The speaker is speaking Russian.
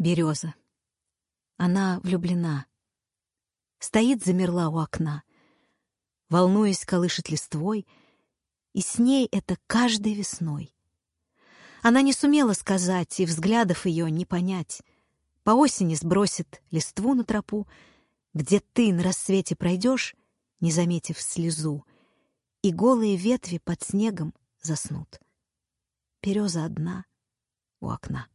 Береза. Она влюблена. Стоит, замерла у окна. Волнуясь, колышет листвой, и с ней это каждой весной. Она не сумела сказать, и взглядов ее не понять. По осени сбросит листву на тропу, где ты на рассвете пройдешь, не заметив слезу, и голые ветви под снегом заснут. Береза одна у окна.